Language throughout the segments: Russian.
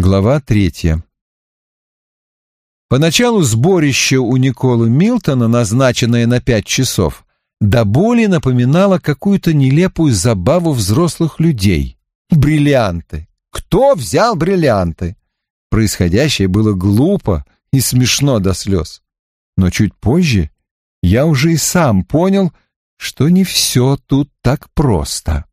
Глава третья. Поначалу сборище у Николы Милтона, назначенное на пять часов, до боли напоминало какую-то нелепую забаву взрослых людей. Бриллианты. Кто взял бриллианты? Происходящее было глупо и смешно до слез. Но чуть позже я уже и сам понял, что не все тут так просто.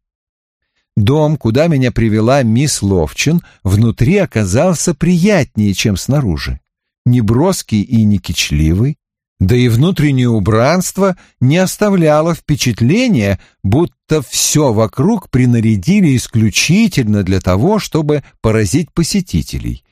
Дом, куда меня привела мисс Ловчин, внутри оказался приятнее, чем снаружи. Не броский и не кичливый, да и внутреннее убранство не оставляло впечатления, будто все вокруг принарядили исключительно для того, чтобы поразить посетителей.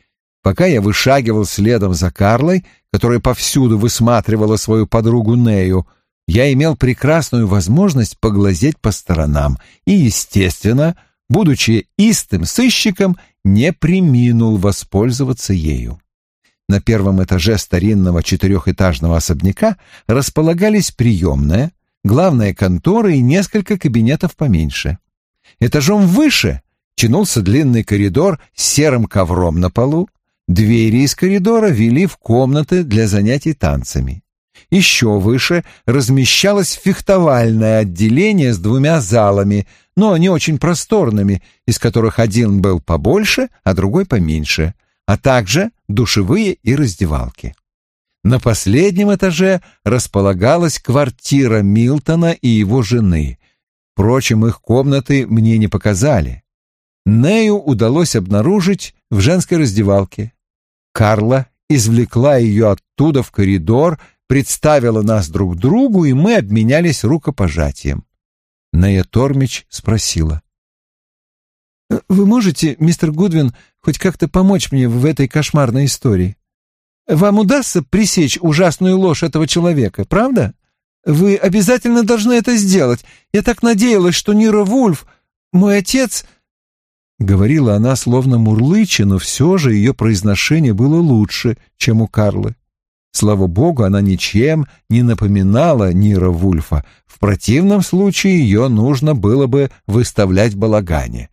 Пока я вышагивал следом за Карлой, которая повсюду высматривала свою подругу Нею, я имел прекрасную возможность поглазеть по сторонам и, естественно, будучи истым сыщиком, не приминул воспользоваться ею. На первом этаже старинного четырехэтажного особняка располагались приемная, главная контора и несколько кабинетов поменьше. Этажом выше тянулся длинный коридор с серым ковром на полу, двери из коридора вели в комнаты для занятий танцами. Еще выше размещалось фехтовальное отделение с двумя залами, но не очень просторными, из которых один был побольше, а другой поменьше, а также душевые и раздевалки. На последнем этаже располагалась квартира Милтона и его жены. Впрочем, их комнаты мне не показали. Нею удалось обнаружить в женской раздевалке. Карла извлекла ее оттуда в коридор представила нас друг другу, и мы обменялись рукопожатием. Нея Тормич спросила. «Вы можете, мистер Гудвин, хоть как-то помочь мне в этой кошмарной истории? Вам удастся пресечь ужасную ложь этого человека, правда? Вы обязательно должны это сделать. Я так надеялась, что Нира Вульф, мой отец...» Говорила она словно мурлыча, но все же ее произношение было лучше, чем у Карлы. Слава богу, она ничем не напоминала Нира Вульфа. В противном случае ее нужно было бы выставлять в балагане.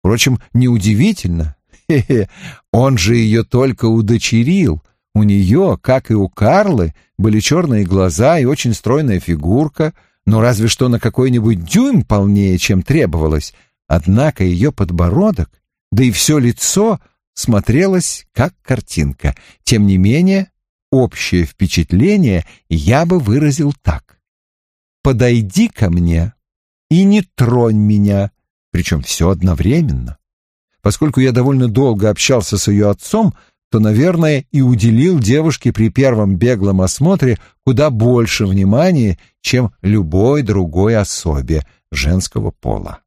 Впрочем, неудивительно. Хе -хе, он же ее только удочерил. У нее, как и у Карлы, были черные глаза и очень стройная фигурка, но разве что на какой-нибудь дюйм полнее, чем требовалось. Однако ее подбородок, да и все лицо смотрелось как картинка. Тем не менее, общее впечатление я бы выразил так. «Подойди ко мне и не тронь меня», причем все одновременно. Поскольку я довольно долго общался с ее отцом, то, наверное, и уделил девушке при первом беглом осмотре куда больше внимания, чем любой другой особе женского пола.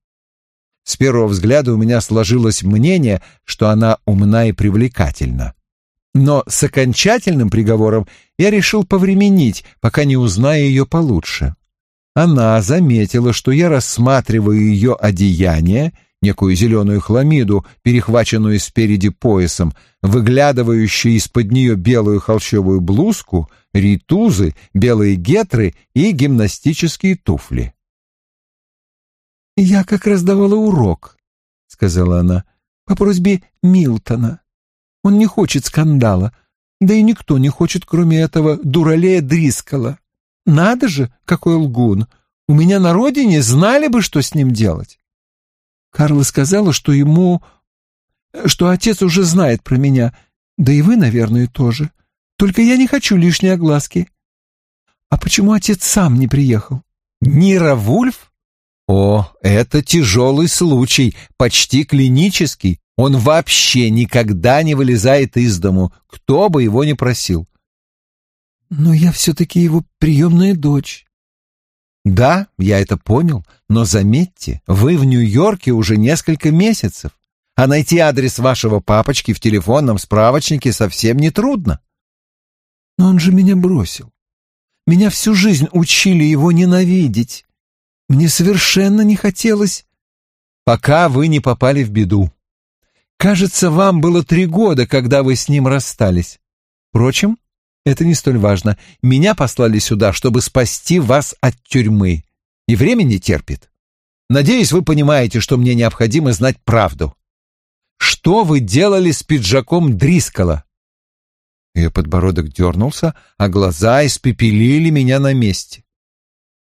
С первого взгляда у меня сложилось мнение, что она умна и привлекательна. Но с окончательным приговором я решил повременить, пока не узнаю ее получше. Она заметила, что я рассматриваю ее одеяние, некую зеленую хламиду, перехваченную спереди поясом, выглядывающую из-под нее белую холщовую блузку, ритузы, белые гетры и гимнастические туфли. «Я как раз давала урок», — сказала она, — «по просьбе Милтона. Он не хочет скандала. Да и никто не хочет, кроме этого дуралея Дрискала. Надо же, какой лгун! У меня на родине знали бы, что с ним делать. Карла сказала, что ему... что отец уже знает про меня. Да и вы, наверное, тоже. Только я не хочу лишней огласки. А почему отец сам не приехал? Нира Вульф? О, это тяжелый случай, почти клинический. Он вообще никогда не вылезает из дому, кто бы его ни просил. Но я все-таки его приемная дочь. Да, я это понял, но заметьте, вы в Нью-Йорке уже несколько месяцев, а найти адрес вашего папочки в телефонном справочнике совсем не трудно. Но он же меня бросил. Меня всю жизнь учили его ненавидеть. Мне совершенно не хотелось... Пока вы не попали в беду. Кажется, вам было три года, когда вы с ним расстались. Впрочем, это не столь важно. Меня послали сюда, чтобы спасти вас от тюрьмы. И время не терпит. Надеюсь, вы понимаете, что мне необходимо знать правду. что вы делали с пиджаком Дрискала?» Ее подбородок дернулся, а глаза испепелили меня на месте.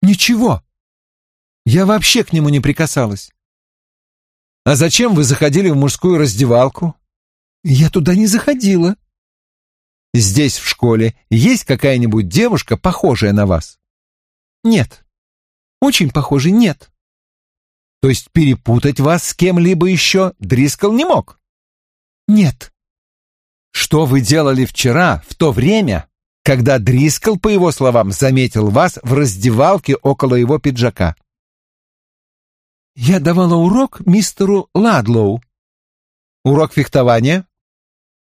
«Ничего. Я вообще к нему не прикасалась». «А зачем вы заходили в мужскую раздевалку?» «Я туда не заходила». «Здесь, в школе, есть какая-нибудь девушка, похожая на вас?» «Нет. Очень похожей нет». «То есть перепутать вас с кем-либо еще Дрискл не мог?» «Нет». Что вы делали вчера, в то время, когда Дрискл, по его словам, заметил вас в раздевалке около его пиджака? Я давала урок мистеру Ладлоу. Урок фехтования?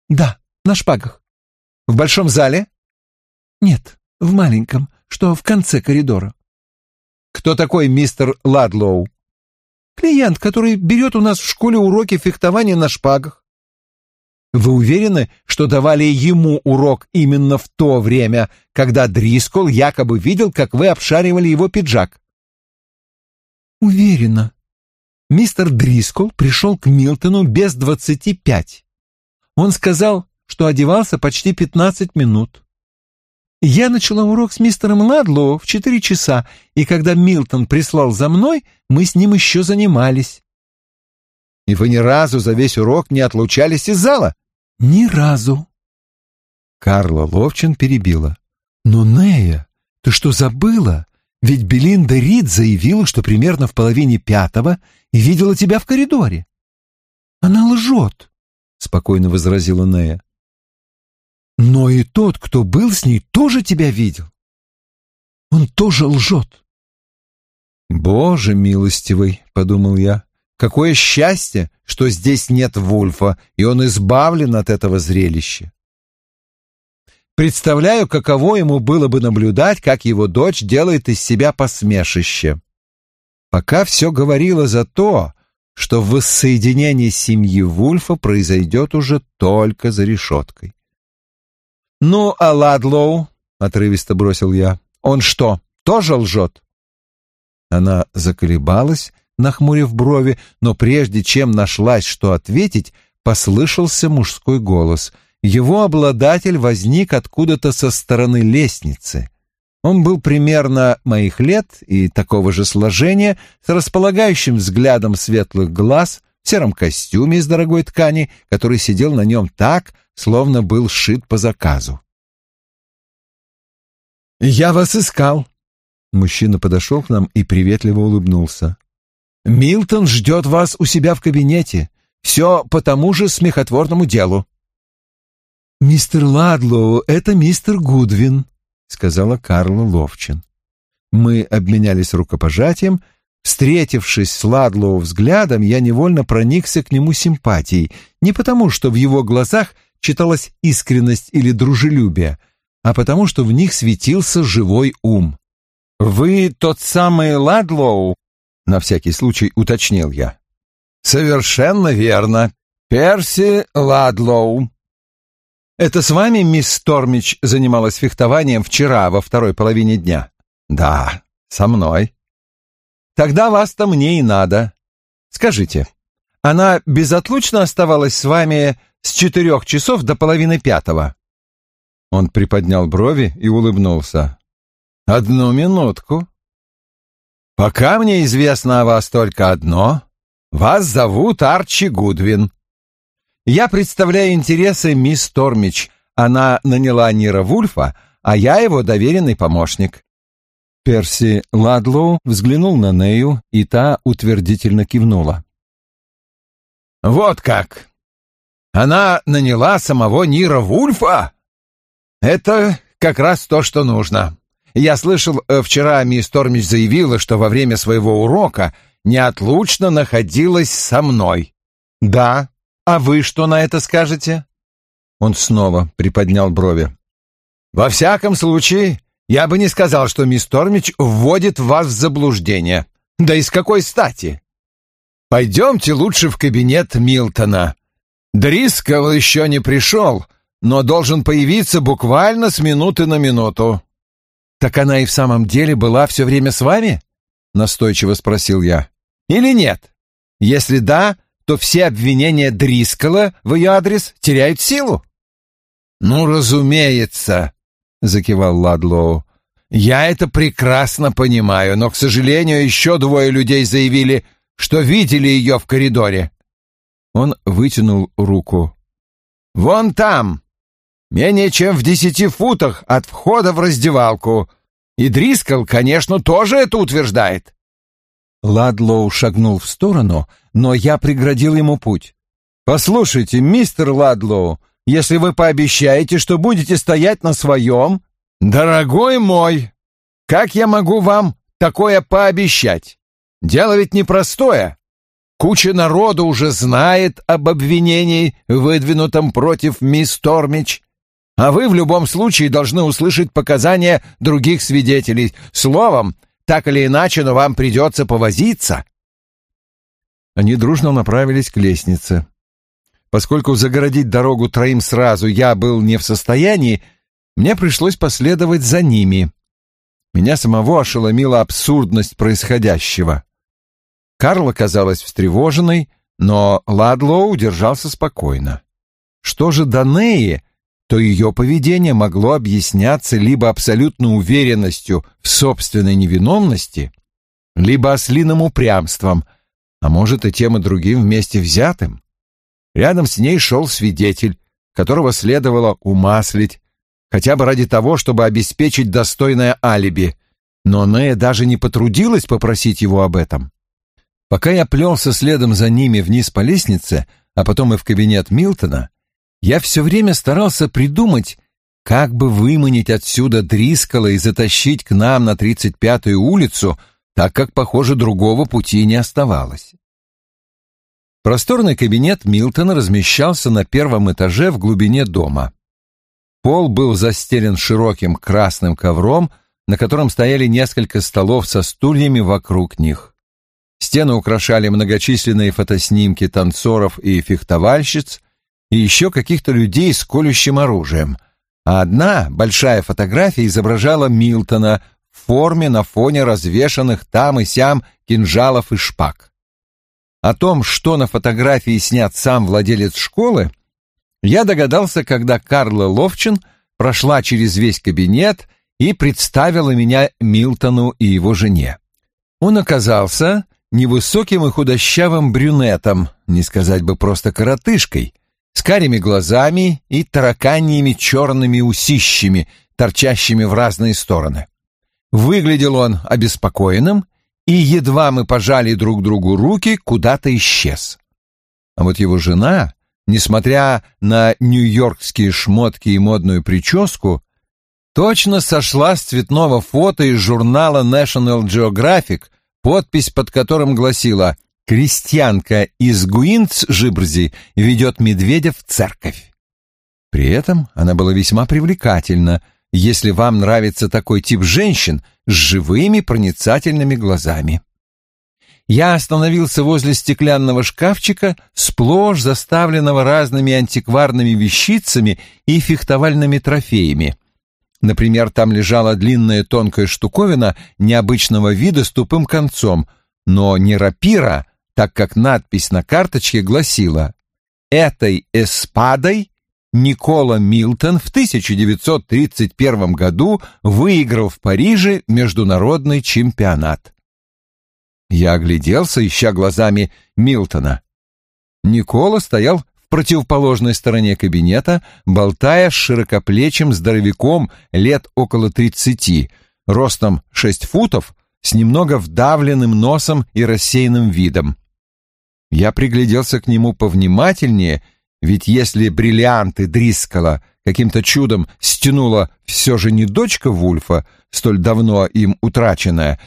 Да, на шпагах. В большом зале? Нет, в маленьком, что в конце коридора. Кто такой мистер Ладлоу? Клиент, который берет у нас в школе уроки фехтования на шпагах. Вы уверены, что давали ему урок именно в то время, когда Дрискол якобы видел, как вы обшаривали его пиджак? Уверена. Мистер Дрискол пришел к Милтону без двадцати пять. Он сказал, что одевался почти пятнадцать минут. Я начала урок с мистером Ладлоу в четыре часа, и когда Милтон прислал за мной, мы с ним еще занимались. И вы ни разу за весь урок не отлучались из зала? Ни разу. Карла Ловчин перебила. Но, Нея, ты что забыла? Ведь Белинда Рид заявила, что примерно в половине пятого видела тебя в коридоре. Она лжет, спокойно возразила Нея. Но и тот, кто был с ней, тоже тебя видел. Он тоже лжет. Боже милостивый, подумал я. Какое счастье, что здесь нет Вульфа, и он избавлен от этого зрелища. Представляю, каково ему было бы наблюдать, как его дочь делает из себя посмешище. Пока все говорило за то, что воссоединение семьи Вульфа произойдет уже только за решеткой. «Ну, а Ладлоу?» — отрывисто бросил я. «Он что, тоже лжет?» Она заколебалась, нахмурив брови, но прежде чем нашлась, что ответить, послышался мужской голос. Его обладатель возник откуда-то со стороны лестницы. Он был примерно моих лет и такого же сложения, с располагающим взглядом светлых глаз, в сером костюме из дорогой ткани, который сидел на нем так, словно был сшит по заказу. «Я вас искал!» Мужчина подошел к нам и приветливо улыбнулся. Милтон ждет вас у себя в кабинете. Все по тому же смехотворному делу». «Мистер Ладлоу, это мистер Гудвин», — сказала Карла Ловчин. Мы обменялись рукопожатием. Встретившись с Ладлоу взглядом, я невольно проникся к нему симпатией. Не потому, что в его глазах читалась искренность или дружелюбие, а потому, что в них светился живой ум. «Вы тот самый Ладлоу, — на всякий случай уточнил я. «Совершенно верно. Перси Ладлоу». «Это с вами мисс Стормич занималась фехтованием вчера во второй половине дня?» «Да, со мной». «Тогда вас-то мне и надо. Скажите, она безотлучно оставалась с вами с четырех часов до половины пятого?» Он приподнял брови и улыбнулся. «Одну минутку. Пока мне известно о вас только одно. Вас зовут Арчи Гудвин. Я представляю интересы мисс Тормич. Она наняла Нира Вульфа, а я его доверенный помощник. Перси Ладлоу взглянул на Нею, и та утвердительно кивнула. «Вот как! Она наняла самого Нира Вульфа? Это как раз то, что нужно. Я слышал, э, вчера мисс Тормич заявила, что во время своего урока неотлучно находилась со мной. Да, а вы что на это скажете? Он снова приподнял брови. Во всяком случае, я бы не сказал, что мисс Тормич вводит вас в заблуждение. Да и с какой стати? Пойдемте лучше в кабинет Милтона. Дрискл еще не пришел, но должен появиться буквально с минуты на минуту. «Так она и в самом деле была все время с вами?» — настойчиво спросил я. «Или нет? Если да, то все обвинения Дрискала в ее адрес теряют силу. «Ну, разумеется», — закивал Ладлоу. «Я это прекрасно понимаю, но, к сожалению, еще двое людей заявили, что видели ее в коридоре». Он вытянул руку. «Вон там, менее чем в десяти футах от входа в раздевалку. И Дрискал, конечно, тоже это утверждает». Ладлоу шагнул в сторону, но я преградил ему путь. «Послушайте, мистер Ладлоу, если вы пообещаете, что будете стоять на своем...» «Дорогой мой, как я могу вам такое пообещать? Дело ведь непростое. Куча народу уже знает об обвинении, выдвинутом против мисс Тормич, а вы в любом случае должны услышать показания других свидетелей. Словом, так или иначе, но вам придется повозиться». Они дружно направились к лестнице. Поскольку загородить дорогу троим сразу я был не в состоянии, мне пришлось последовать за ними. Меня самого ошеломила абсурдность происходящего. Карла казалась встревоженной, но Ладлоу держался спокойно. Что же до Неи, то ее поведение могло объясняться либо абсолютной уверенностью в собственной невиновности, либо ослиным упрямством, а может и тем и другим вместе взятым. Рядом с ней шел свидетель, которого следовало умаслить, хотя бы ради того, чтобы обеспечить достойное алиби, но Нея даже не потрудилась попросить его об этом. Пока я плелся следом за ними вниз по лестнице, а потом и в кабинет Милтона, я все время старался придумать, как бы выманить отсюда Дрискала и затащить к нам на 35-ю улицу, так как, похоже, другого пути не оставалось. Просторный кабинет Милтона размещался на первом этаже в глубине дома. Пол был застелен широким красным ковром, на котором стояли несколько столов со стульями вокруг них. Стены украшали многочисленные фотоснимки танцоров и фехтовальщиц, и еще каких-то людей с колющим оружием, а одна большая фотография изображала Милтона форме на фоне развешанных там и сям кинжалов и шпаг. О том, что на фотографии снят сам владелец школы, я догадался, когда Карла Ловчин прошла через весь кабинет и представила меня Милтону и его жене. Он оказался невысоким и худощавым брюнетом, не сказать бы просто коротышкой, с карими глазами и тараканьими черными усищами, торчащими в разные стороны. Выглядел он обеспокоенным и едва мы пожали друг другу руки, куда-то исчез. А вот его жена, несмотря на нью-йоркские шмотки и модную прическу, точно сошла с цветного фото из журнала National Geographic, подпись под которым гласила «Крестьянка из Гуинц-Жибрзи ведет медведя в церковь». При этом она была весьма привлекательна, если вам нравится такой тип женщин с живыми проницательными глазами. Я остановился возле стеклянного шкафчика, сплошь заставленного разными антикварными вещицами и фехтовальными трофеями. Например, там лежала длинная тонкая штуковина необычного вида с тупым концом, но не рапира, так как надпись на карточке гласила «Этой эспадой Никола Милтон в 1931 году выиграл в Париже международный чемпионат. Я огляделся, ища глазами Милтона. Никола стоял в противоположной стороне кабинета, болтая с широкоплечим здоровяком лет около тридцати, ростом шесть футов, с немного вдавленным носом и рассеянным видом. Я пригляделся к нему повнимательнее ведь если бриллианты Дрискала каким-то чудом стянула все же не дочка Вульфа, столь давно им утраченная,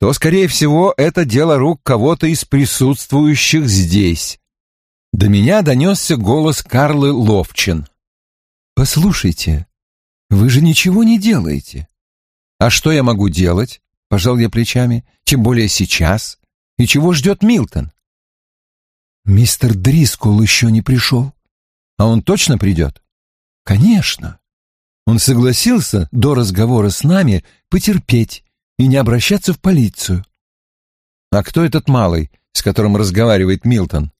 то, скорее всего, это дело рук кого-то из присутствующих здесь. До меня донесся голос Карлы Ловчин. «Послушайте, вы же ничего не делаете». «А что я могу делать?» — пожал я плечами. «Тем более сейчас. И чего ждет Милтон?» «Мистер Дрискул еще не пришел», а он точно придет? Конечно. Он согласился до разговора с нами потерпеть и не обращаться в полицию. А кто этот малый, с которым разговаривает Милтон?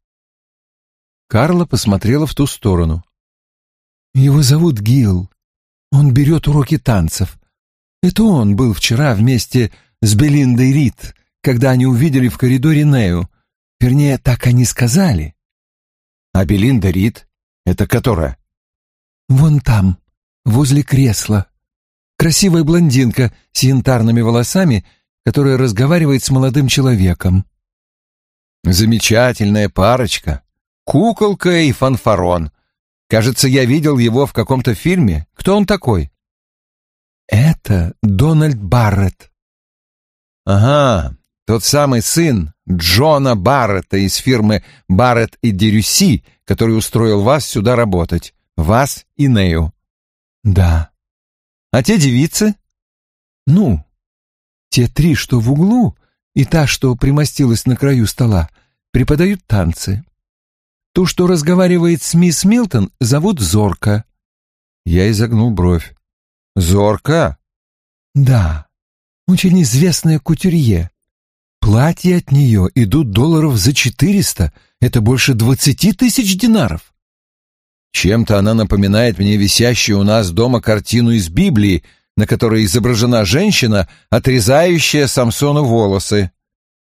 Карла посмотрела в ту сторону. «Его зовут Гил. Он берет уроки танцев. Это он был вчера вместе с Белиндой Рид, когда они увидели в коридоре Нею. Вернее, так они сказали». «А Белинда Рид? Это которая?» «Вон там, возле кресла. Красивая блондинка с янтарными волосами, которая разговаривает с молодым человеком». «Замечательная парочка. Куколка и фанфарон. Кажется, я видел его в каком-то фильме. Кто он такой?» «Это Дональд Барретт». «Ага, тот самый сын Джона Барретта из фирмы Барретт и Дерюси, который устроил вас сюда работать. Вас и Нею». «Да». «А те девицы?» «Ну, те три, что в углу, и та, что примостилась на краю стола, преподают танцы. Ту, что разговаривает с мисс Милтон, зовут Зорка». Я изогнул бровь. «Зорка?» «Да, очень известная кутюрье. Платья от нее идут долларов за четыреста, это больше двадцати тысяч динаров». Чем-то она напоминает мне висящую у нас дома картину из Библии, на которой изображена женщина, отрезающая Самсону волосы.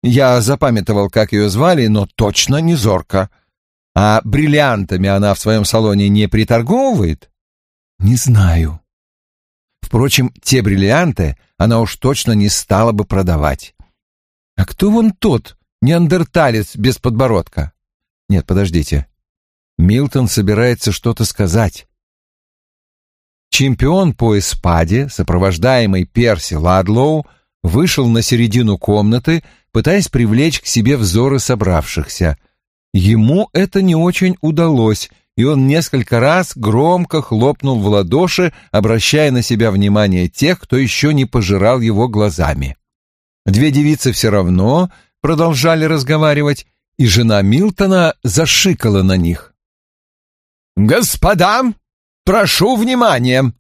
Я запамятовал, как ее звали, но точно не Зорка. А бриллиантами она в своем салоне не приторговывает? Не знаю. Впрочем, те бриллианты она уж точно не стала бы продавать. А кто вон тот, неандерталец без подбородка? Нет, подождите. Милтон собирается что-то сказать. Чемпион по эспаде, сопровождаемый Перси Ладлоу, вышел на середину комнаты, пытаясь привлечь к себе взоры собравшихся — Ему это не очень удалось, и он несколько раз громко хлопнул в ладоши, обращая на себя внимание тех, кто еще не пожирал его глазами. Две девицы все равно продолжали разговаривать, и жена Милтона зашикала на них. «Господа, прошу внимания!»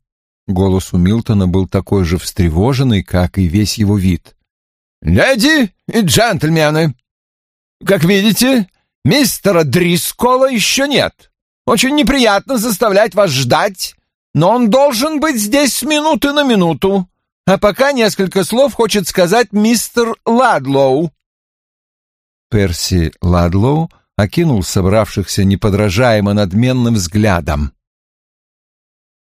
Голос у Милтона был такой же встревоженный, как и весь его вид. «Леди и джентльмены, как видите, Мистера Дрискола еще нет. Очень неприятно заставлять вас ждать, но он должен быть здесь с минуты на минуту. А пока несколько слов хочет сказать мистер Ладлоу». Перси Ладлоу окинул собравшихся неподражаемо надменным взглядом.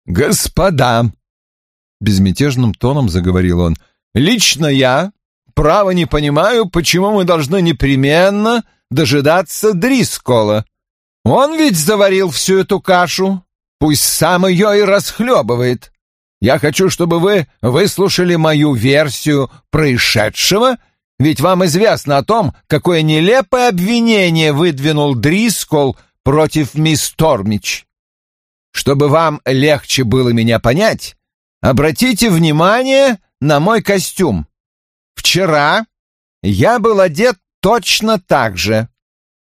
«Господа!» — безмятежным тоном заговорил он. «Лично я, право не понимаю, почему мы должны непременно дожидаться Дрискола. Он ведь заварил всю эту кашу. Пусть сам ее и расхлебывает. Я хочу, чтобы вы выслушали мою версию происшедшего, ведь вам известно о том, какое нелепое обвинение выдвинул Дрискол против мисс Тормич. Чтобы вам легче было меня понять, обратите внимание на мой костюм. Вчера я был одет точно так же.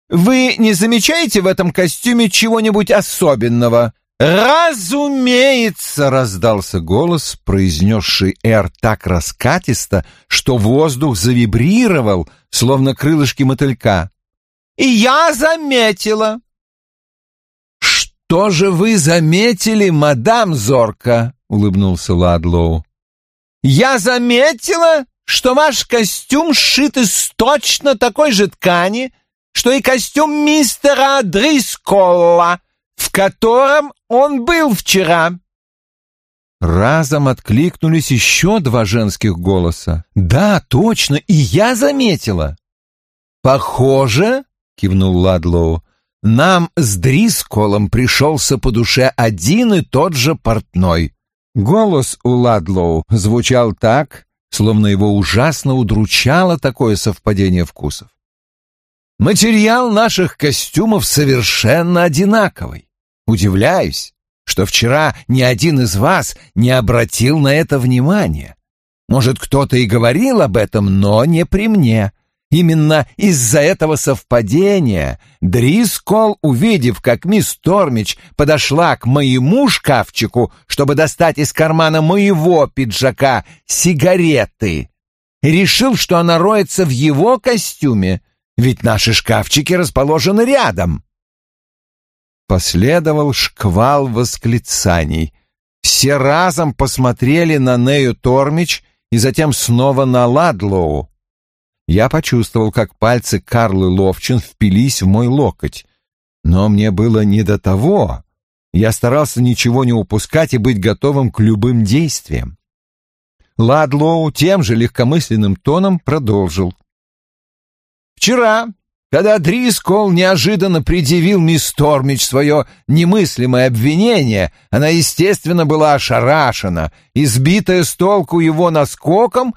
Вы не замечаете в этом костюме чего-нибудь особенного? «Разумеется!» — раздался голос, произнесший «Р» так раскатисто, что воздух завибрировал, словно крылышки мотылька. «И я заметила!» «Что же вы заметили, мадам Зорка?» — улыбнулся Ладлоу. «Я заметила, что ваш костюм сшит из точно такой же ткани, что и костюм мистера Дрисколла, в котором он был вчера». Разом откликнулись еще два женских голоса. «Да, точно, и я заметила». «Похоже», — кивнул Ладлоу, — «нам с Дрисколом пришелся по душе один и тот же портной». Голос у Ладлоу звучал так, словно его ужасно удручало такое совпадение вкусов. Материал наших костюмов совершенно одинаковый. Удивляюсь, что вчера ни один из вас не обратил на это внимания. Может, кто-то и говорил об этом, но не при мне. Именно из-за этого совпадения Дрискол, увидев, как мисс Тормич подошла к моему шкафчику, чтобы достать из кармана моего пиджака сигареты, решил, что она роется в его костюме, ведь наши шкафчики расположены рядом. Последовал шквал восклицаний. Все разом посмотрели на Нею Тормич и затем снова на Ладлоу. Я почувствовал, как пальцы Карлы Ловчин впились в мой локоть. Но мне было не до того. Я старался ничего не упускать и быть готовым к любым действиям. Ладлоу тем же легкомысленным тоном продолжил. «Вчера, когда Дрискол неожиданно предъявил мисс Тормич свое немыслимое обвинение, она, естественно, была ошарашена, избитая с толку его наскоком,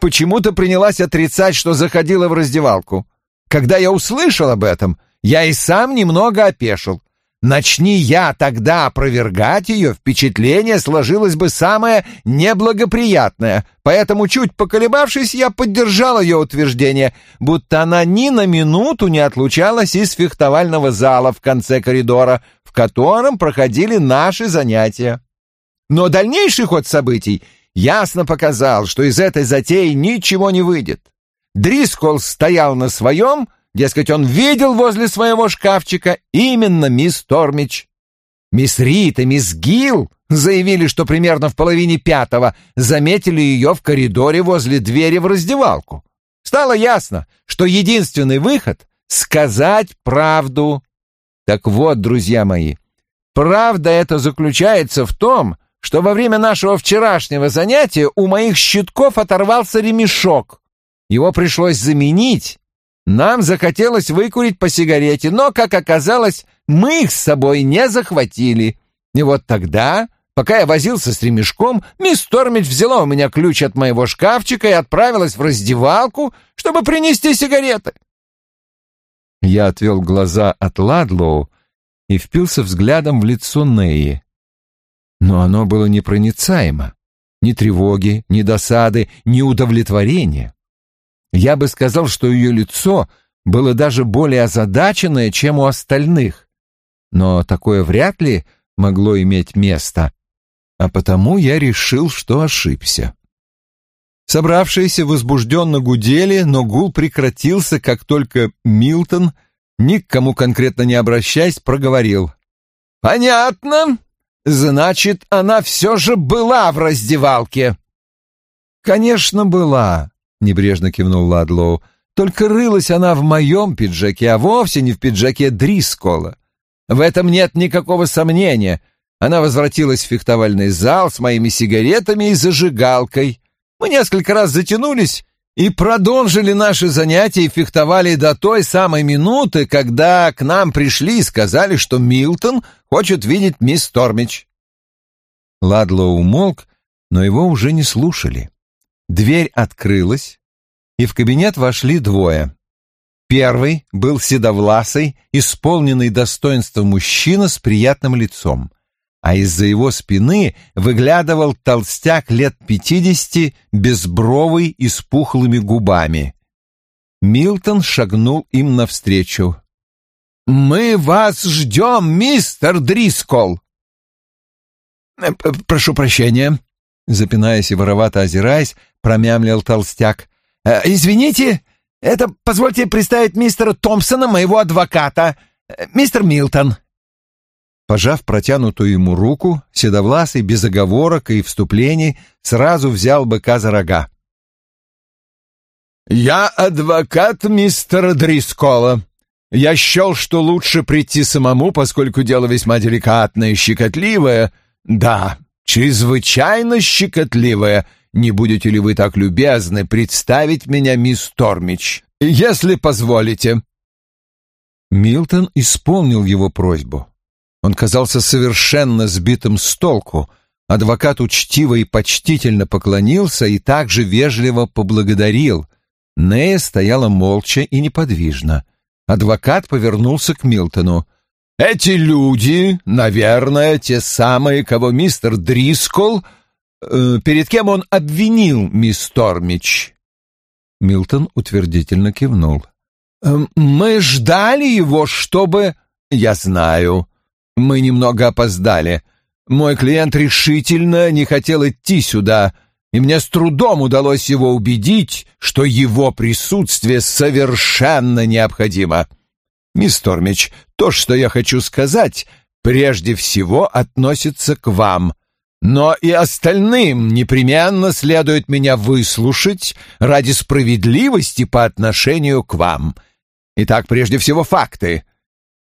почему-то принялась отрицать, что заходила в раздевалку. Когда я услышал об этом, я и сам немного опешил. Начни я тогда опровергать ее, впечатление сложилось бы самое неблагоприятное, поэтому, чуть поколебавшись, я поддержал ее утверждение, будто она ни на минуту не отлучалась из фехтовального зала в конце коридора, в котором проходили наши занятия. Но дальнейший ход событий ясно показал, что из этой затеи ничего не выйдет. Дрискол стоял на своем, Дескать, он видел возле своего шкафчика именно мисс Тормич. Мисс Рит и мисс Гилл заявили, что примерно в половине пятого заметили ее в коридоре возле двери в раздевалку. Стало ясно, что единственный выход — сказать правду. Так вот, друзья мои, правда это заключается в том, что во время нашего вчерашнего занятия у моих щитков оторвался ремешок. Его пришлось заменить, нам захотелось выкурить по сигарете, но, как оказалось, мы их с собой не захватили. И вот тогда, пока я возился с ремешком, мисс Тормич взяла у меня ключ от моего шкафчика и отправилась в раздевалку, чтобы принести сигареты. Я отвел глаза от Ладлоу и впился взглядом в лицо Неи. Но оно было непроницаемо. Ни тревоги, ни досады, ни удовлетворения. Я бы сказал, что ее лицо было даже более озадаченное, чем у остальных. Но такое вряд ли могло иметь место, а потому я решил, что ошибся. Собравшиеся возбужденно гудели, но гул прекратился, как только Милтон, ни к кому конкретно не обращаясь, проговорил. «Понятно. Значит, она все же была в раздевалке». «Конечно, была небрежно кивнул Ладлоу. Только рылась она в моем пиджаке, а вовсе не в пиджаке Дрискола. В этом нет никакого сомнения. Она возвратилась в фехтовальный зал с моими сигаретами и зажигалкой. Мы несколько раз затянулись и продолжили наши занятия и фехтовали до той самой минуты, когда к нам пришли и сказали, что Милтон хочет видеть мисс Тормич. Ладлоу умолк, но его уже не слушали. Дверь открылась, и в кабинет вошли двое. Первый был седовласый, исполненный достоинства мужчина с приятным лицом, а из-за его спины выглядывал толстяк лет пятидесяти, безбровый и с пухлыми губами. Милтон шагнул им навстречу. «Мы вас ждем, мистер Дрискол!» «Э, «Прошу прощения», — запинаясь и воровато озираясь, промямлил толстяк. «Э, «Извините, это позвольте представить мистера Томпсона, моего адвоката, э, мистер Милтон». Пожав протянутую ему руку, Седовласый без оговорок и вступлений сразу взял быка за рога. «Я адвокат мистера Дрискола. Я счел, что лучше прийти самому, поскольку дело весьма деликатное и щекотливое. Да, чрезвычайно щекотливое, не будете ли вы так любезны представить меня, мисс Тормич, если позволите?» Милтон исполнил его просьбу. Он казался совершенно сбитым с толку. Адвокат учтиво и почтительно поклонился и также вежливо поблагодарил. Нея стояла молча и неподвижно. Адвокат повернулся к Милтону. «Эти люди, наверное, те самые, кого мистер Дрискол Э, перед кем он обвинил мисс Тормич?» Милтон утвердительно кивнул. «Эм, «Мы ждали его, чтобы...» «Я знаю. Мы немного опоздали. Мой клиент решительно не хотел идти сюда, и мне с трудом удалось его убедить, что его присутствие совершенно необходимо. Мисс Тормич, то, что я хочу сказать, прежде всего относится к вам, но и остальным непременно следует меня выслушать ради справедливости по отношению к вам. Итак, прежде всего факты.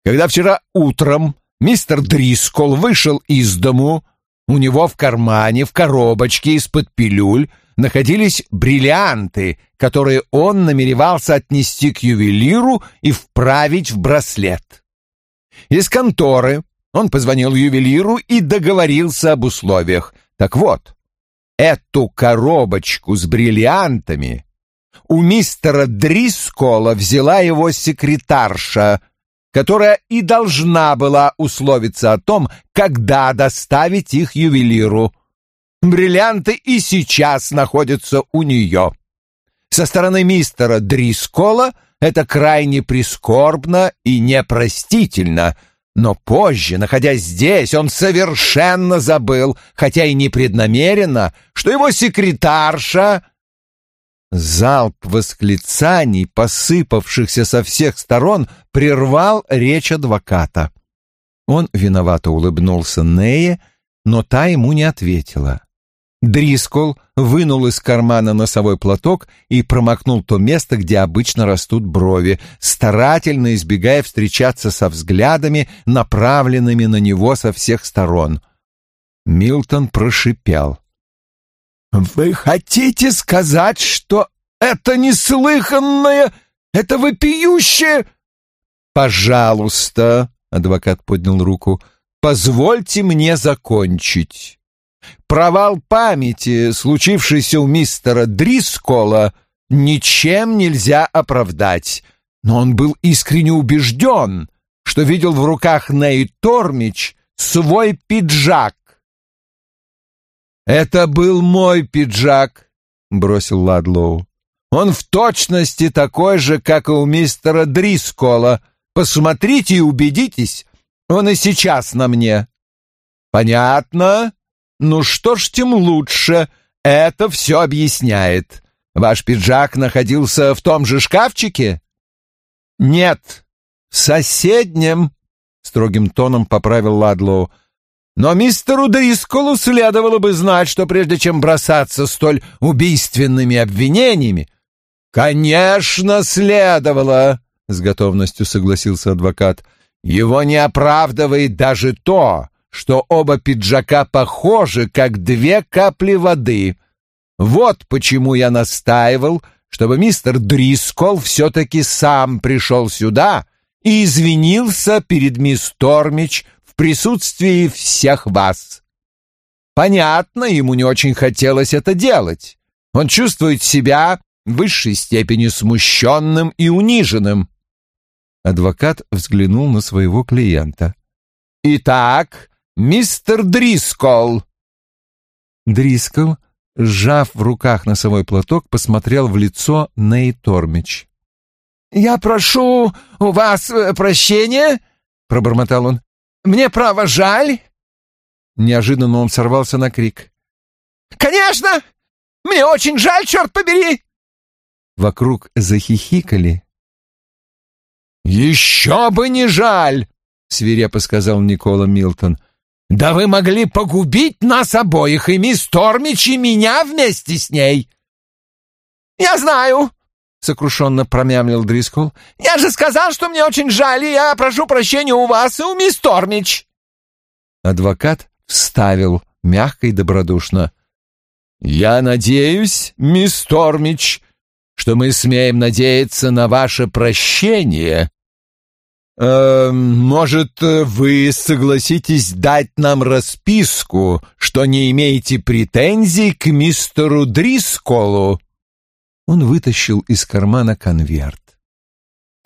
Когда вчера утром мистер Дрискол вышел из дому, у него в кармане, в коробочке из-под пилюль, находились бриллианты, которые он намеревался отнести к ювелиру и вправить в браслет. Из конторы он позвонил ювелиру и договорился об условиях. Так вот, эту коробочку с бриллиантами у мистера Дрискола взяла его секретарша, которая и должна была условиться о том, когда доставить их ювелиру. Бриллианты и сейчас находятся у нее. Со стороны мистера Дрискола это крайне прискорбно и непростительно, но позже, находясь здесь, он совершенно забыл, хотя и непреднамеренно, что его секретарша... Залп восклицаний, посыпавшихся со всех сторон, прервал речь адвоката. Он виновато улыбнулся Нее, но та ему не ответила. Дрискол вынул из кармана носовой платок и промокнул то место, где обычно растут брови, старательно избегая встречаться со взглядами, направленными на него со всех сторон. Милтон прошипел. «Вы хотите сказать, что это неслыханное, это вопиющее...» «Пожалуйста», — адвокат поднял руку, — «позвольте мне закончить». Провал памяти, случившийся у мистера Дрискола, ничем нельзя оправдать, но он был искренне убежден, что видел в руках Ней Тормич свой пиджак. «Это был мой пиджак», — бросил Ладлоу. «Он в точности такой же, как и у мистера Дрискола. Посмотрите и убедитесь, он и сейчас на мне». «Понятно?» Ну что ж, тем лучше. Это все объясняет. Ваш пиджак находился в том же шкафчике? Нет, в соседнем, строгим тоном поправил Ладлоу. Но мистеру Дрисколу следовало бы знать, что прежде чем бросаться столь убийственными обвинениями... «Конечно, следовало!» — с готовностью согласился адвокат. «Его не оправдывает даже то, что оба пиджака похожи, как две капли воды. Вот почему я настаивал, чтобы мистер Дрискол все-таки сам пришел сюда и извинился перед мисс Тормич в присутствии всех вас. Понятно, ему не очень хотелось это делать. Он чувствует себя в высшей степени смущенным и униженным. Адвокат взглянул на своего клиента. «Итак, «Мистер Дрискол!» Дрискол, сжав в руках носовой платок, посмотрел в лицо Ней Тормич. «Я прошу у вас э, прощения», — пробормотал он. «Мне право жаль». Неожиданно он сорвался на крик. «Конечно! Мне очень жаль, черт побери!» Вокруг захихикали. «Еще бы не жаль!» — свирепо сказал Никола Милтон. Да вы могли погубить нас обоих, и мисс Тормич, и меня вместе с ней. Я знаю, сокрушенно промямлил Дрискул. Я же сказал, что мне очень жаль, и я прошу прощения у вас и у мисс Тормич. Адвокат вставил мягко и добродушно. «Я надеюсь, мисс Тормич, что мы смеем надеяться на ваше прощение Э, может, вы согласитесь дать нам расписку, что не имеете претензий к мистеру Дрисколу?» Он вытащил из кармана конверт.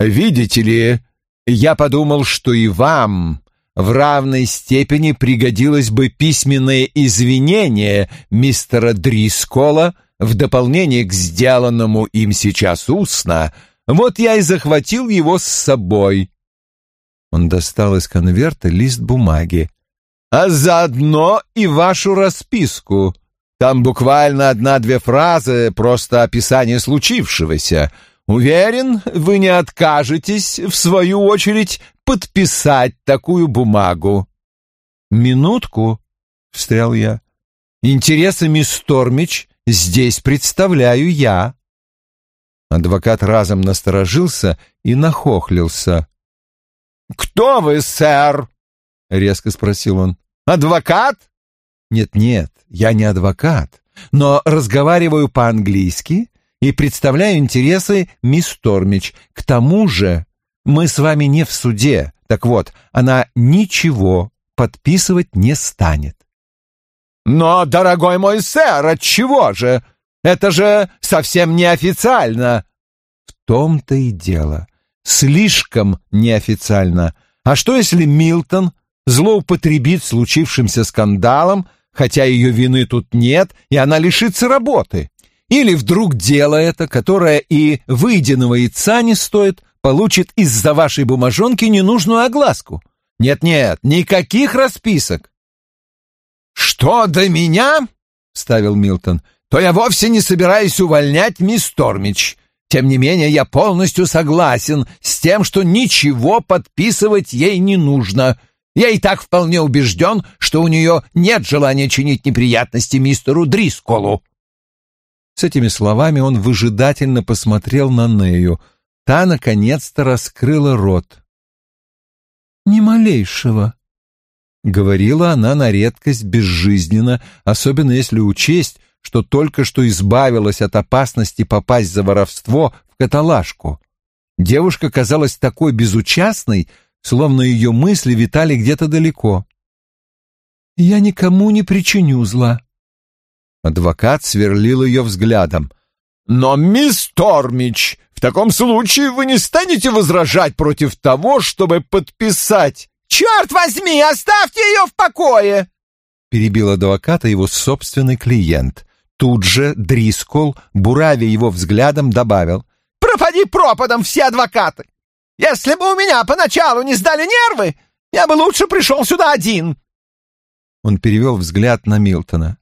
«Видите ли, я подумал, что и вам в равной степени пригодилось бы письменное извинение мистера Дрискола в дополнение к сделанному им сейчас устно. Вот я и захватил его с собой». Он достал из конверта лист бумаги. «А заодно и вашу расписку. Там буквально одна-две фразы, просто описание случившегося. Уверен, вы не откажетесь, в свою очередь, подписать такую бумагу. Минутку, — встрял я. Интересы мисс Тормич здесь представляю я. Адвокат разом насторожился и нахохлился. «Кто вы, сэр?» — резко спросил он. «Адвокат?» «Нет-нет, я не адвокат, но разговариваю по-английски и представляю интересы мисс Тормич. К тому же мы с вами не в суде. Так вот, она ничего подписывать не станет». «Но, дорогой мой сэр, отчего же? Это же совсем неофициально!» «В том-то и дело. Слишком неофициально. А что, если Милтон злоупотребит случившимся скандалом, хотя ее вины тут нет, и она лишится работы? Или вдруг дело это, которое и выеденного яйца не стоит, получит из-за вашей бумажонки ненужную огласку? Нет-нет, никаких расписок. «Что до меня?» — ставил Милтон то я вовсе не собираюсь увольнять мисс Тормич. Тем не менее, я полностью согласен с тем, что ничего подписывать ей не нужно. Я и так вполне убежден, что у нее нет желания чинить неприятности мистеру Дрисколу». С этими словами он выжидательно посмотрел на Нею. Та, наконец-то, раскрыла рот. «Ни малейшего», — говорила она на редкость безжизненно, особенно если учесть, что только что избавилась от опасности попасть за воровство в каталажку. Девушка казалась такой безучастной, словно ее мысли витали где-то далеко. «Я никому не причиню зла». Адвокат сверлил ее взглядом. «Но, мисс Тормич, в таком случае вы не станете возражать против того, чтобы подписать...» «Черт возьми, оставьте ее в покое!» перебил адвоката его собственный клиент. Тут же Дрискол, буравя его взглядом, добавил. «Пропади пропадом все адвокаты! Если бы у меня поначалу не сдали нервы, я бы лучше пришел сюда один!» Он перевел взгляд на Милтона.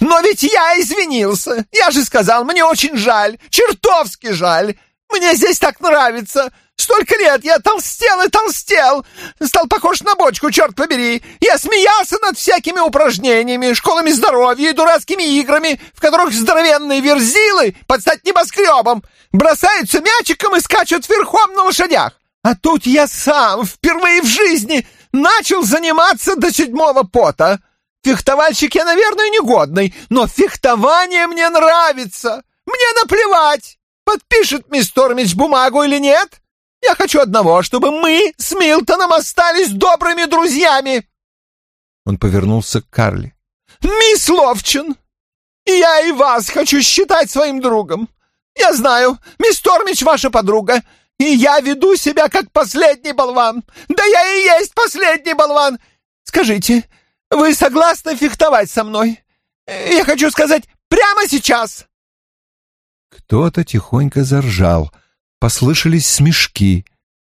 «Но ведь я извинился! Я же сказал, мне очень жаль, чертовски жаль! Мне здесь так нравится! Столько лет я толстел и толстел, стал похож на бочку, черт побери. Я смеялся над всякими упражнениями, школами здоровья и дурацкими играми, в которых здоровенные верзилы под стать небоскребом бросаются мячиком и скачут верхом на лошадях. А тут я сам впервые в жизни начал заниматься до седьмого пота. Фехтовальщик я, наверное, негодный, но фехтование мне нравится. Мне наплевать, подпишет мисс Тормич бумагу или нет. Я хочу одного, чтобы мы с Милтоном остались добрыми друзьями!» Он повернулся к Карли. «Мисс Ловчин, я и вас хочу считать своим другом. Я знаю, мисс Тормич ваша подруга, и я веду себя как последний болван. Да я и есть последний болван. Скажите, вы согласны фехтовать со мной? Я хочу сказать прямо сейчас!» Кто-то тихонько заржал — Послышались смешки.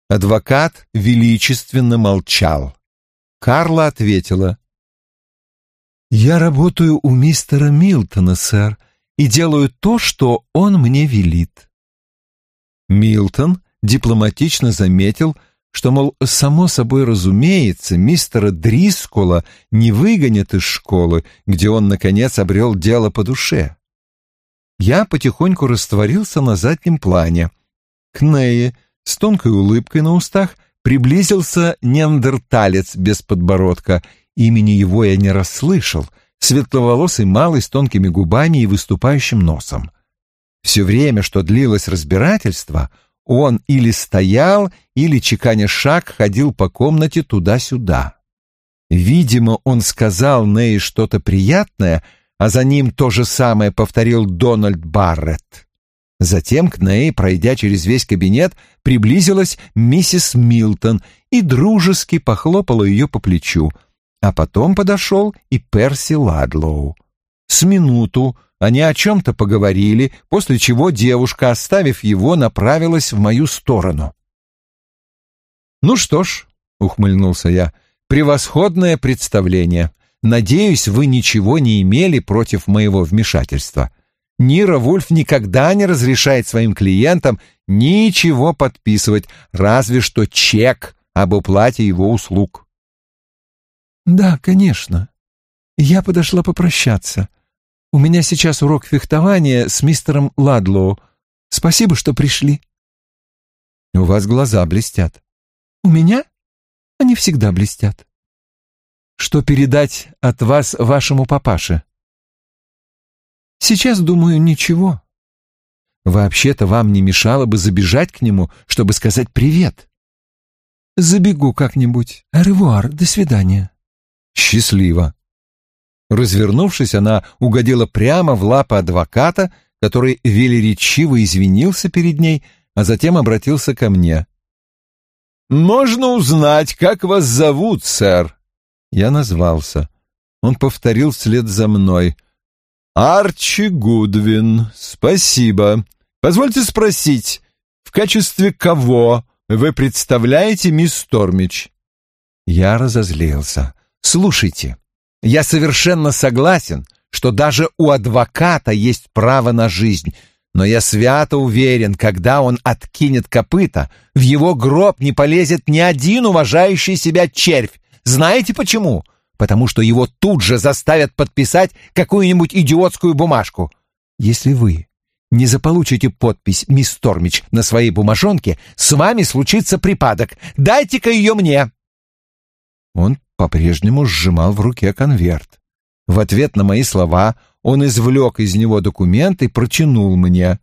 Адвокат величественно молчал. Карла ответила. «Я работаю у мистера Милтона, сэр, и делаю то, что он мне велит». Милтон дипломатично заметил, что, мол, само собой разумеется, мистера Дрискола не выгонят из школы, где он, наконец, обрел дело по душе. Я потихоньку растворился на заднем плане. К Нее с тонкой улыбкой на устах приблизился неандерталец без подбородка. Имени его я не расслышал. Светловолосый малый с тонкими губами и выступающим носом. Все время, что длилось разбирательство, он или стоял, или, чеканя шаг, ходил по комнате туда-сюда. Видимо, он сказал Ней что-то приятное, а за ним то же самое повторил Дональд Барретт. Затем к Ней, пройдя через весь кабинет, приблизилась миссис Милтон и дружески похлопала ее по плечу, а потом подошел и Перси Ладлоу. С минуту они о чем-то поговорили, после чего девушка, оставив его, направилась в мою сторону. «Ну что ж», — ухмыльнулся я, — «превосходное представление. Надеюсь, вы ничего не имели против моего вмешательства. Нира Вульф никогда не разрешает своим клиентам ничего подписывать, разве что чек об уплате его услуг. «Да, конечно. Я подошла попрощаться. У меня сейчас урок фехтования с мистером Ладлоу. Спасибо, что пришли». «У вас глаза блестят». «У меня? Они всегда блестят». «Что передать от вас вашему папаше?» «Сейчас, думаю, ничего». «Вообще-то вам не мешало бы забежать к нему, чтобы сказать привет». «Забегу как-нибудь. Аревуар, до свидания». «Счастливо». Развернувшись, она угодила прямо в лапы адвоката, который велеречиво извинился перед ней, а затем обратился ко мне. «Можно узнать, как вас зовут, сэр?» Я назвался. Он повторил вслед за мной. «Арчи Гудвин, спасибо. Позвольте спросить, в качестве кого вы представляете мисс Тормич?» Я разозлился. «Слушайте, я совершенно согласен, что даже у адвоката есть право на жизнь, но я свято уверен, когда он откинет копыта, в его гроб не полезет ни один уважающий себя червь. Знаете почему? Потому что его тут же заставят подписать какую-нибудь идиотскую бумажку. Если вы не заполучите подпись «Мисс Тормич» на своей бумажонке, с вами случится припадок. Дайте-ка ее мне!» Он по-прежнему сжимал в руке конверт. В ответ на мои слова он извлек из него документ и протянул мне.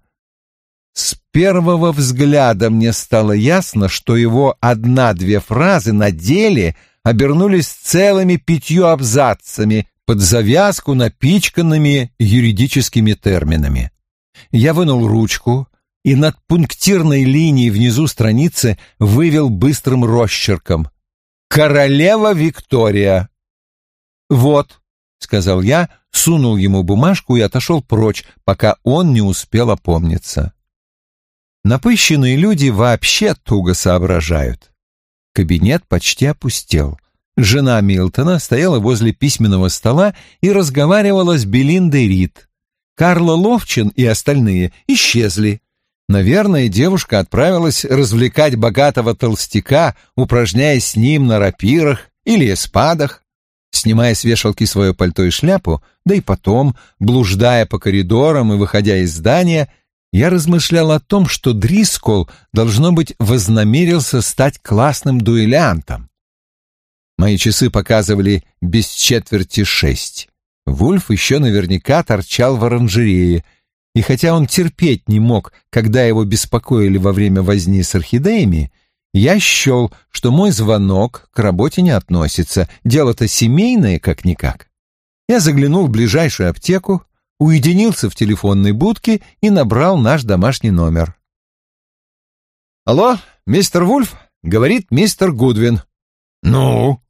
С первого взгляда мне стало ясно, что его одна-две фразы на деле обернулись целыми пятью абзацами под завязку напичканными юридическими терминами. Я вынул ручку и над пунктирной линией внизу страницы вывел быстрым росчерком королева Виктория. Вот, сказал я, сунул ему бумажку и отошел прочь, пока он не успел опомниться. Напыщенные люди вообще туго соображают. Кабинет почти опустел. Жена Милтона стояла возле письменного стола и разговаривала с Белиндой Рид. Карла Ловчин и остальные исчезли. Наверное, девушка отправилась развлекать богатого толстяка, упражняясь с ним на рапирах или эспадах, снимая с вешалки свое пальто и шляпу, да и потом, блуждая по коридорам и выходя из здания, я размышлял о том, что Дрискол, должно быть, вознамерился стать классным дуэлянтом. Мои часы показывали без четверти шесть. Вульф еще наверняка торчал в оранжерее — и хотя он терпеть не мог, когда его беспокоили во время возни с орхидеями, я счел, что мой звонок к работе не относится, дело-то семейное как-никак. Я заглянул в ближайшую аптеку, уединился в телефонной будке и набрал наш домашний номер. «Алло, мистер Вульф?» — говорит мистер Гудвин. «Ну?»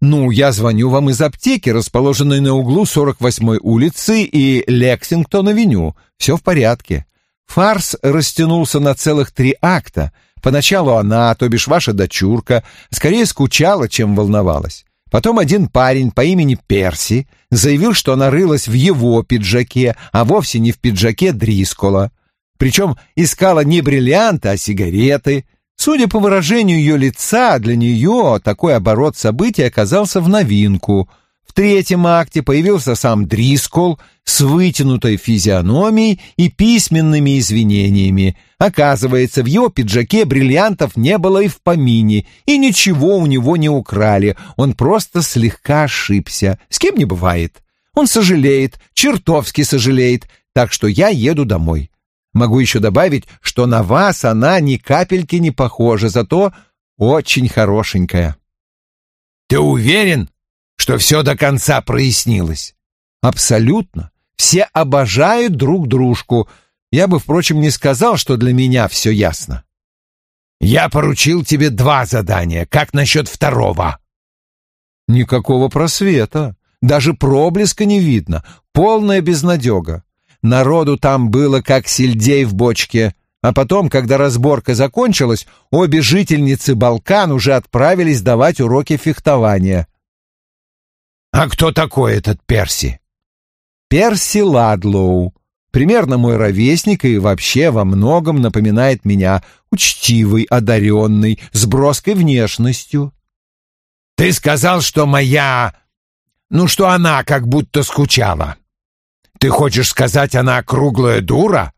«Ну, я звоню вам из аптеки, расположенной на углу 48-й улицы и Лексингтон-авеню. Все в порядке. Фарс растянулся на целых три акта. Поначалу она, то бишь ваша дочурка, скорее скучала, чем волновалась. Потом один парень по имени Перси заявил, что она рылась в его пиджаке, а вовсе не в пиджаке Дрискола. Причем искала не бриллианты, а сигареты. Судя по выражению ее лица, для нее такой оборот событий оказался в новинку. В третьем акте появился сам Дрискол с вытянутой физиономией и письменными извинениями. Оказывается, в его пиджаке бриллиантов не было и в помине, и ничего у него не украли, он просто слегка ошибся. С кем не бывает. Он сожалеет, чертовски сожалеет, так что я еду домой. Могу еще добавить, что на вас она ни капельки не похожа, зато очень хорошенькая. Ты уверен, что все до конца прояснилось? Абсолютно. Все обожают друг дружку. Я бы, впрочем, не сказал, что для меня все ясно. Я поручил тебе два задания. Как насчет второго? Никакого просвета. Даже проблеска не видно. Полная безнадега. Народу там было как сельдей в бочке, а потом, когда разборка закончилась, обе жительницы Балкан уже отправились давать уроки фехтования. «А кто такой этот Перси?» «Перси Ладлоу. примерно мой ровесник и вообще во многом напоминает меня, учтивый, одаренный, с броской внешностью. Ты сказал, что моя... Ну, что она как будто скучала. Ты хочешь сказать, она круглая дура?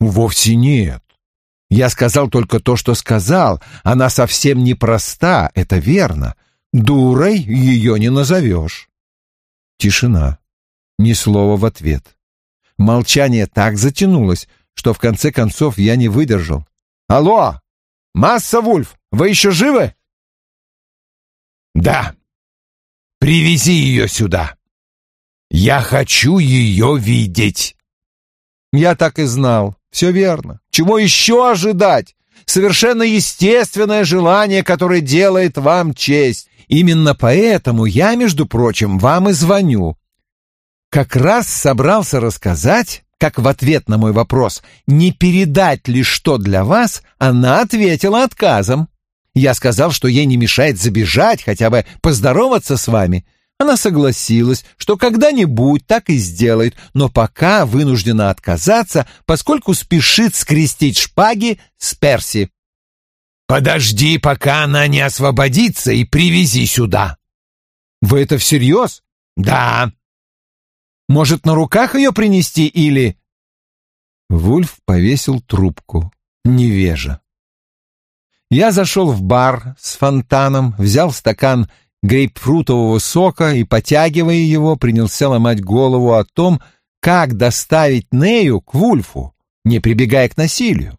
Вовсе нет. Я сказал только то, что сказал. Она совсем непроста, это верно. Дурой ее не назовешь. Тишина. Ни слова в ответ. Молчание так затянулось, что в конце концов я не выдержал. «Алло! Масса Вульф, вы еще живы?» «Да. Привези ее сюда. Я хочу ее видеть». «Я так и знал. Все верно. Чего еще ожидать? Совершенно естественное желание, которое делает вам честь. Именно поэтому я, между прочим, вам и звоню. Как раз собрался рассказать, как в ответ на мой вопрос, не передать ли что для вас, она ответила отказом. Я сказал, что ей не мешает забежать, хотя бы поздороваться с вами. Она согласилась, что когда-нибудь так и сделает, но пока вынуждена отказаться, поскольку спешит скрестить шпаги с Перси. «Подожди, пока она не освободится, и привези сюда». «Вы это всерьез?» «Да». «Может, на руках ее принести или...» Вульф повесил трубку. Невежа. Я зашел в бар с фонтаном, взял стакан грейпфрутового сока и, потягивая его, принялся ломать голову о том, как доставить Нею к Вульфу, не прибегая к насилию.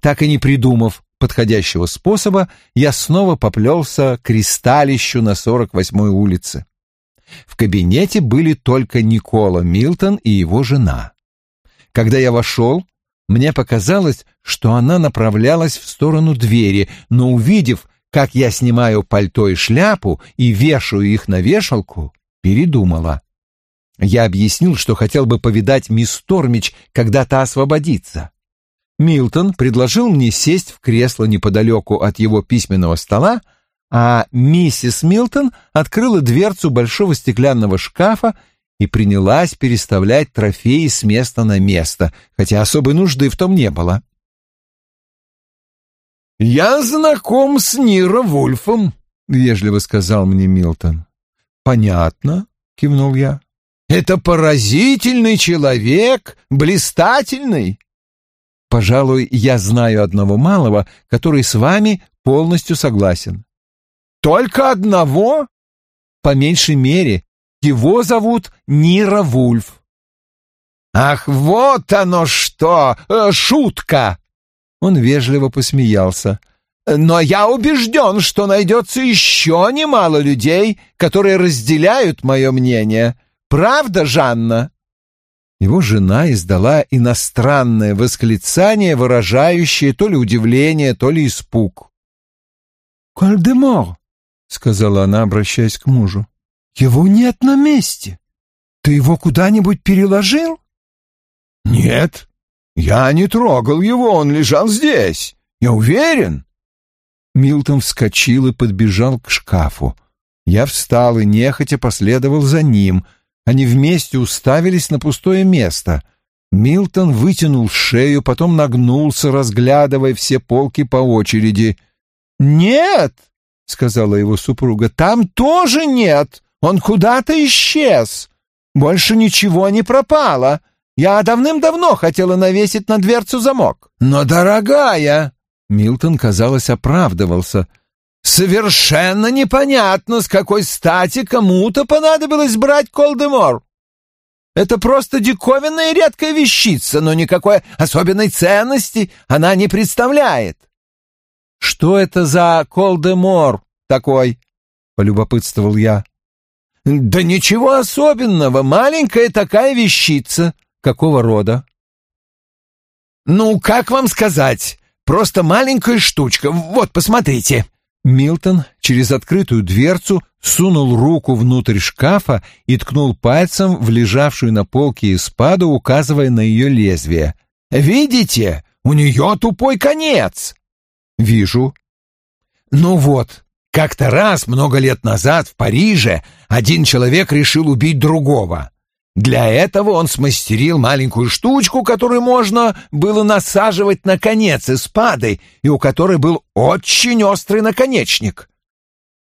Так и не придумав, подходящего способа, я снова поплелся к ристалищу на 48-й улице. В кабинете были только Никола Милтон и его жена. Когда я вошел, мне показалось, что она направлялась в сторону двери, но увидев, как я снимаю пальто и шляпу и вешаю их на вешалку, передумала. Я объяснил, что хотел бы повидать мисс Тормич, когда та освободится. Милтон предложил мне сесть в кресло неподалеку от его письменного стола, а миссис Милтон открыла дверцу большого стеклянного шкафа и принялась переставлять трофеи с места на место, хотя особой нужды в том не было. «Я знаком с Ниро Вульфом», — вежливо сказал мне Милтон. «Понятно», — кивнул я. «Это поразительный человек, блистательный. Пожалуй, я знаю одного малого, который с вами полностью согласен. Только одного? По меньшей мере. Его зовут Нира Вульф. Ах, вот оно что! Э, шутка! Он вежливо посмеялся. Но я убежден, что найдется еще немало людей, которые разделяют мое мнение. Правда, Жанна? Его жена издала иностранное восклицание, выражающее то ли удивление, то ли испуг. «Кольдемор», — сказала она, обращаясь к мужу, — «его нет на месте. Ты его куда-нибудь переложил?» «Нет, я не трогал его, он лежал здесь. Я уверен». Милтон вскочил и подбежал к шкафу. Я встал и нехотя последовал за ним — они вместе уставились на пустое место. Милтон вытянул шею, потом нагнулся, разглядывая все полки по очереди. «Нет!» — сказала его супруга. «Там тоже нет! Он куда-то исчез! Больше ничего не пропало! Я давным-давно хотела навесить на дверцу замок!» «Но, дорогая!» — Милтон, казалось, оправдывался — Совершенно непонятно, с какой стати кому-то понадобилось брать Колдемор. Это просто диковинная и редкая вещица, но никакой особенной ценности она не представляет. Что это за Колдемор такой? полюбопытствовал я. Да ничего особенного, маленькая такая вещица. Какого рода? Ну, как вам сказать? Просто маленькая штучка. Вот, посмотрите. Милтон через открытую дверцу сунул руку внутрь шкафа и ткнул пальцем в лежавшую на полке испаду, указывая на ее лезвие. «Видите? У нее тупой конец!» «Вижу». «Ну вот, как-то раз, много лет назад, в Париже, один человек решил убить другого. Для этого он смастерил маленькую штучку, которую можно было насаживать на конец испады, и у которой был очень острый наконечник.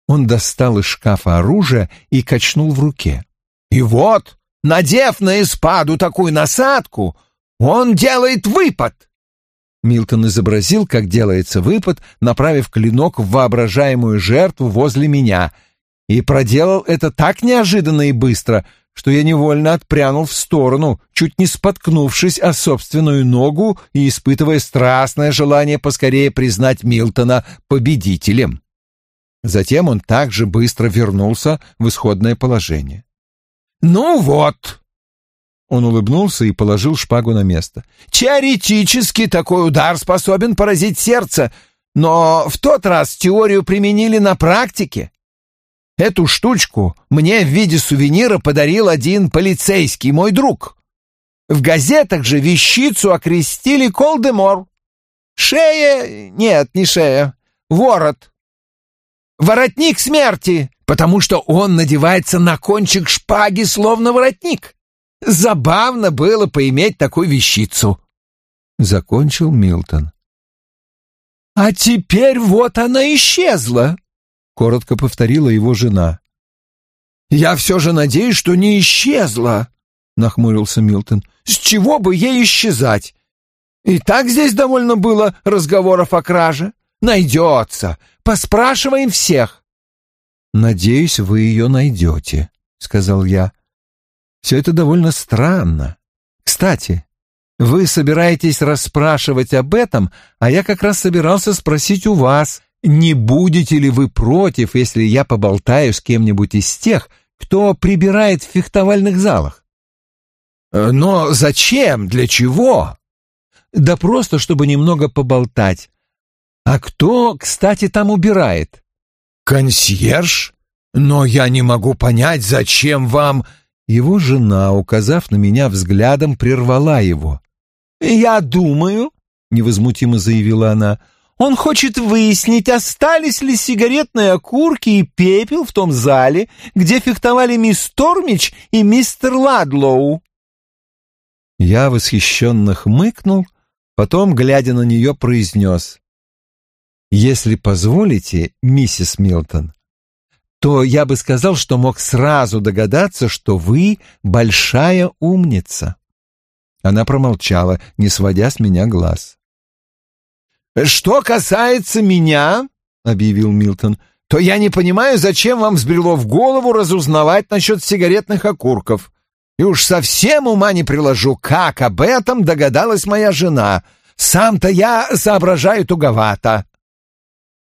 Он достал из шкафа оружие и качнул в руке. И вот, надев на испаду такую насадку, он делает выпад. Милтон изобразил, как делается выпад, направив клинок в воображаемую жертву возле меня, и проделал это так неожиданно и быстро — что я невольно отпрянул в сторону, чуть не споткнувшись о собственную ногу и испытывая страстное желание поскорее признать Милтона победителем. Затем он также быстро вернулся в исходное положение. «Ну вот!» Он улыбнулся и положил шпагу на место. «Теоретически такой удар способен поразить сердце, но в тот раз теорию применили на практике. Эту штучку мне в виде сувенира подарил один полицейский, мой друг. В газетах же вещицу окрестили Колдемор. Шея... Нет, не шея. Ворот. Воротник смерти, потому что он надевается на кончик шпаги, словно воротник. Забавно было поиметь такую вещицу. Закончил Милтон. А теперь вот она исчезла. — коротко повторила его жена. «Я все же надеюсь, что не исчезла», — нахмурился Милтон. «С чего бы ей исчезать? И так здесь довольно было разговоров о краже. Найдется. Поспрашиваем всех». «Надеюсь, вы ее найдете», — сказал я. «Все это довольно странно. Кстати, вы собираетесь расспрашивать об этом, а я как раз собирался спросить у вас, не будете ли вы против, если я поболтаю с кем-нибудь из тех, кто прибирает в фехтовальных залах? Э, но зачем? Для чего? Да просто, чтобы немного поболтать. А кто, кстати, там убирает? Консьерж? Но я не могу понять, зачем вам... Его жена, указав на меня взглядом, прервала его. «Я думаю», — невозмутимо заявила она, — он хочет выяснить, остались ли сигаретные окурки и пепел в том зале, где фехтовали мисс Тормич и мистер Ладлоу. Я восхищенно хмыкнул, потом, глядя на нее, произнес. «Если позволите, миссис Милтон, то я бы сказал, что мог сразу догадаться, что вы большая умница». Она промолчала, не сводя с меня глаз. «Что касается меня, — объявил Милтон, — то я не понимаю, зачем вам взбрело в голову разузнавать насчет сигаретных окурков. И уж совсем ума не приложу, как об этом догадалась моя жена. Сам-то я соображаю туговато».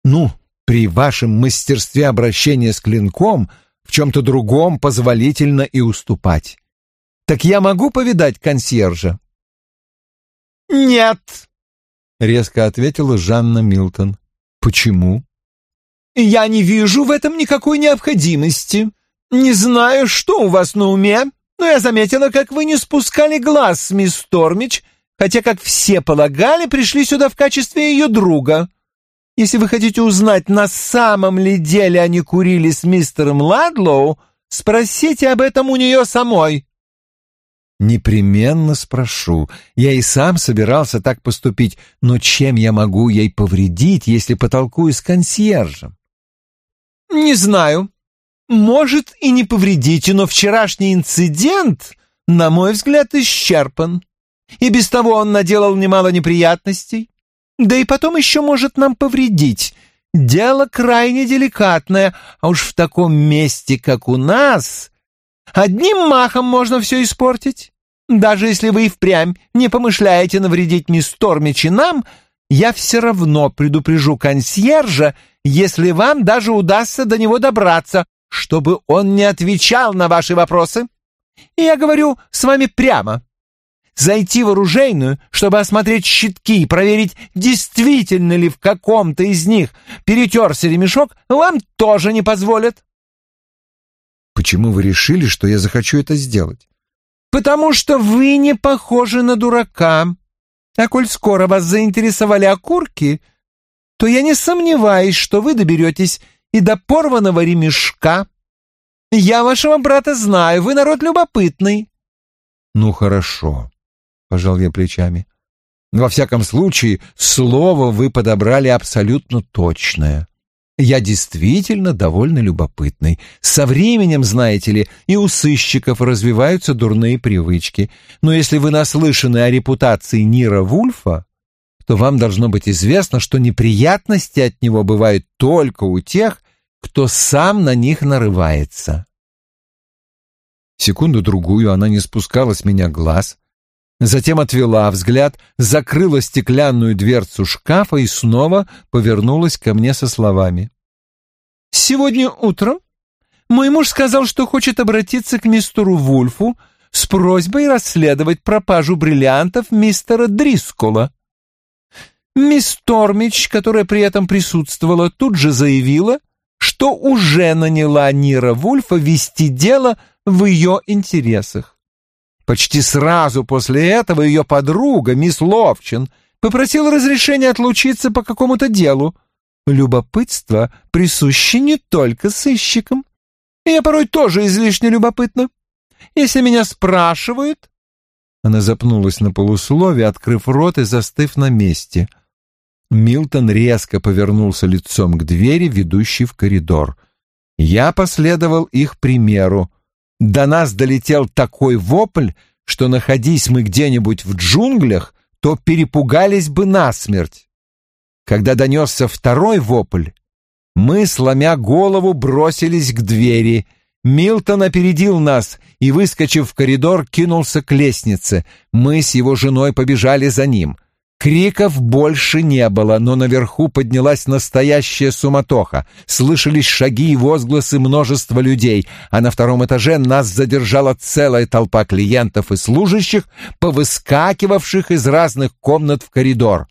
«Ну, при вашем мастерстве обращения с клинком в чем-то другом позволительно и уступать. Так я могу повидать консьержа?» «Нет», резко ответила Жанна Милтон. Почему? Я не вижу в этом никакой необходимости. Не знаю, что у вас на уме, но я заметила, как вы не спускали глаз с мисс Тормич, хотя, как все полагали, пришли сюда в качестве ее друга. Если вы хотите узнать, на самом ли деле они курили с мистером Ладлоу, спросите об этом у нее самой. Непременно спрошу. Я и сам собирался так поступить, но чем я могу ей повредить, если потолкую с консьержем? Не знаю. Может, и не повредите, но вчерашний инцидент, на мой взгляд, исчерпан. И без того он наделал немало неприятностей. Да и потом еще может нам повредить. Дело крайне деликатное, а уж в таком месте, как у нас, одним махом можно все испортить. Даже если вы и впрямь не помышляете навредить мисс Тормич и нам, я все равно предупрежу консьержа, если вам даже удастся до него добраться, чтобы он не отвечал на ваши вопросы. И я говорю с вами прямо. Зайти в оружейную, чтобы осмотреть щитки и проверить, действительно ли в каком-то из них перетерся ремешок, вам тоже не позволят. Почему вы решили, что я захочу это сделать? Потому что вы не похожи на дурака. А коль скоро вас заинтересовали окурки, то я не сомневаюсь, что вы доберетесь и до порванного ремешка. Я вашего брата знаю, вы народ любопытный. Ну, хорошо, пожал я плечами. Во всяком случае, слово вы подобрали абсолютно точное. Я действительно довольно любопытный. Со временем, знаете ли, и у сыщиков развиваются дурные привычки. Но если вы наслышаны о репутации Нира Вульфа, то вам должно быть известно, что неприятности от него бывают только у тех, кто сам на них нарывается. Секунду-другую она не спускала с меня глаз, затем отвела взгляд, закрыла стеклянную дверцу шкафа и снова повернулась ко мне со словами. «Сегодня утром мой муж сказал, что хочет обратиться к мистеру Вульфу с просьбой расследовать пропажу бриллиантов мистера Дрискола. Мисс Тормич, которая при этом присутствовала, тут же заявила, что уже наняла Нира Вульфа вести дело в ее интересах. Почти сразу после этого ее подруга, мисс Ловчин, попросила разрешения отлучиться по какому-то делу. Любопытство присуще не только сыщикам. Я порой тоже излишне любопытна. Если меня спрашивают... Она запнулась на полуслове, открыв рот и застыв на месте. Милтон резко повернулся лицом к двери, ведущей в коридор. Я последовал их примеру. До нас долетел такой вопль, что, находись мы где-нибудь в джунглях, то перепугались бы насмерть. Когда донесся второй вопль, мы, сломя голову, бросились к двери. Милтон опередил нас и, выскочив в коридор, кинулся к лестнице. Мы с его женой побежали за ним. Криков больше не было, но наверху поднялась настоящая суматоха. Слышались шаги и возгласы множества людей, а на втором этаже нас задержала целая толпа клиентов и служащих, повыскакивавших из разных комнат в коридор.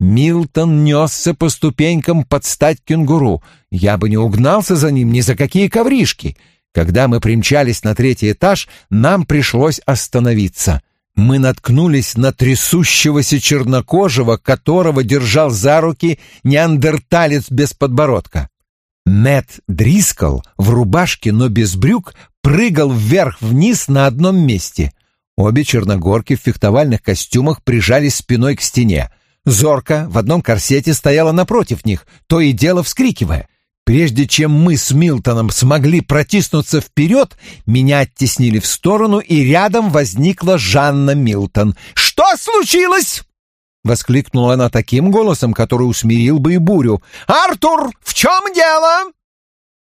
Милтон несся по ступенькам под стать кенгуру. Я бы не угнался за ним ни за какие ковришки. Когда мы примчались на третий этаж, нам пришлось остановиться — мы наткнулись на трясущегося чернокожего, которого держал за руки неандерталец без подбородка. Мэтт Дрискл в рубашке, но без брюк, прыгал вверх-вниз на одном месте. Обе черногорки в фехтовальных костюмах прижались спиной к стене. Зорка в одном корсете стояла напротив них, то и дело вскрикивая. Прежде чем мы с Милтоном смогли протиснуться вперед, меня оттеснили в сторону, и рядом возникла Жанна Милтон. «Что случилось?» — воскликнула она таким голосом, который усмирил бы и бурю. «Артур, в чем дело?»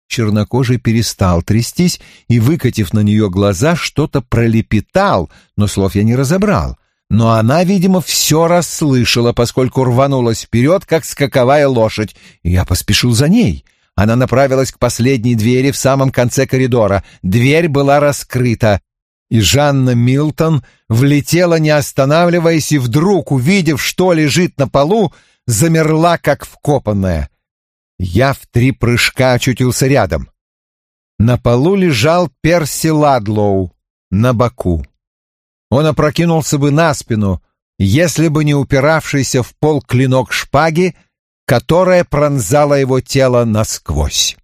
Чернокожий перестал трястись и, выкатив на нее глаза, что-то пролепетал, но слов я не разобрал. Но она, видимо, все расслышала, поскольку рванулась вперед, как скаковая лошадь, и я поспешил за ней — она направилась к последней двери в самом конце коридора. Дверь была раскрыта, и Жанна Милтон влетела, не останавливаясь, и вдруг, увидев, что лежит на полу, замерла, как вкопанная. Я в три прыжка очутился рядом. На полу лежал Перси Ладлоу на боку. Он опрокинулся бы на спину, если бы не упиравшийся в пол клинок шпаги, которая пронзала его тело насквозь.